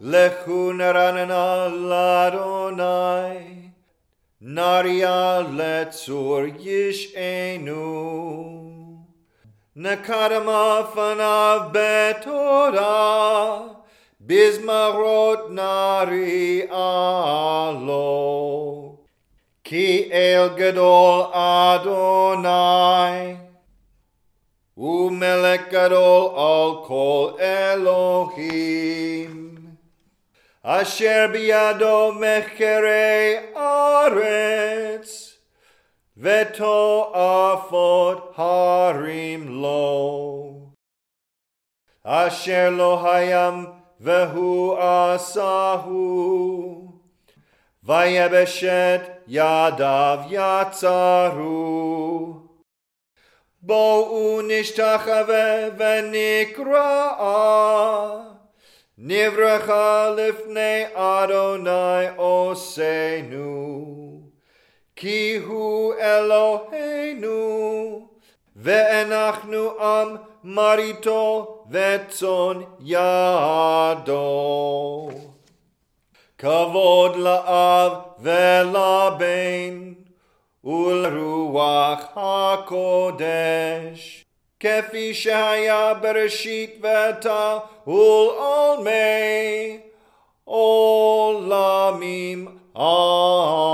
לכו נרננה לאדוני, נריה לצור ישענו. נקדמה פניו בתורה, בזמרות נריעה לו. כי אל גדול אדוני, ומלך גדול על כל אלוהים. אשר בידו מחקרי ארץ, ותועפות הרים לו. אשר לא הים והוא עשהו, ויבשת ידיו יצרו. בואו נשתחווה ונקרא, נברכה לפני אדוני עושנו. כי הוא אלוהינו, ואנחנו עם מריתו וצאן ידו. כבוד לאב ולבן ולרוח הקודש, כפי שהיה בראשית ועתה ולעולמי עולמים. Amen.